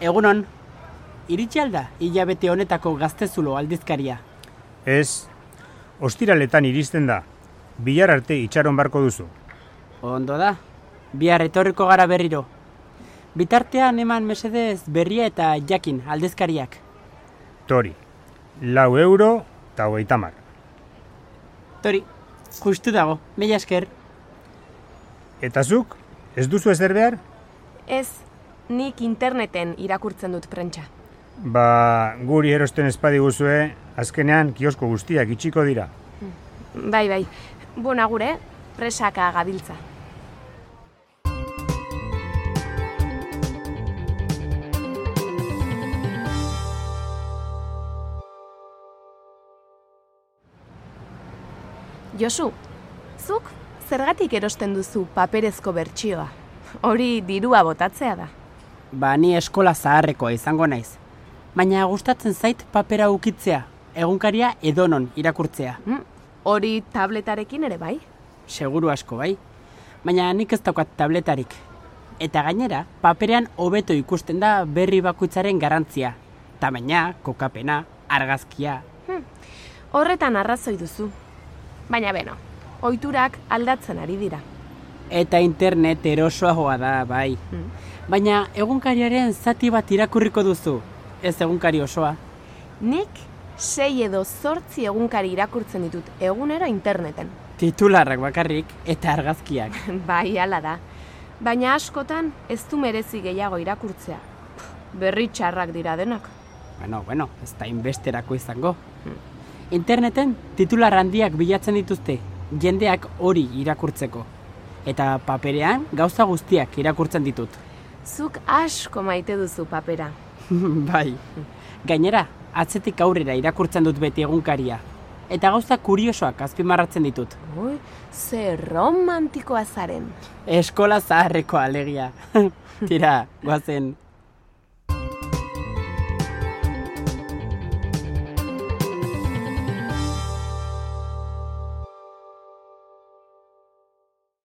Egunon, iritsi alda hilabete honetako gaztezulo aldizkaria. Ez, ostiraletan iristen da. Bilar arte itxaron barko duzu. Ondo da, bihar etorriko gara berriro. Bitartean eman mesedez berria eta jakin aldizkariak. Tori, lau euro eta hogeita mar. Tori, justu dago, mila esker. Eta zuk, ez duzu ezer behar? Ez, nik interneten irakurtzen dut prentsa. Ba, guri erosten espadi guzue, azkenean kiosko guztiak itxiko dira. Bai, bai, bona gure, presaka gabiltza. Josu, zuk zergatik erosten duzu paperezko bertsioa? Hori dirua botatzea da. Ba, ni eskola zaharrekoa izango naiz. Baina gustatzen zait papera ukitzea, egunkaria edonon irakurtzea. Hm? Hori tabletarekin ere bai? Seguru asko bai. Baina nik ez daukat tabletarik. Eta gainera, paperean hobeto ikusten da berri bakuitzaren garantzia. Tamaina, kokapena, argazkia. Horretan arrazoi duzu. Baina beno, ohiturak aldatzen ari dira. Eta internet erosoagoa da, bai. Baina egunkariaren zati bat irakurriko duzu. Ez egunkari osoa. Nik sei edo zortzi egunkari irakurtzen ditut egunero interneten. Titularrak bakarrik eta argazkiak. bai, hala da. Baina askotan ez du merezi gehiago irakurtzea. Berri txarrak dira denak. Bueno, bueno, ez da inbesterako izango. Interneten titular handiak bilatzen dituzte, jendeak hori irakurtzeko. Eta paperean gauza guztiak irakurtzen ditut. Zuk asko maite duzu papera. bai. Gainera, atzetik aurrera irakurtzen dut beti egunkaria. Eta gauza kuriosoak azpimarratzen ditut. Ui, ze romantikoa zaren. Eskola zaharreko alegia. Tira, guazen.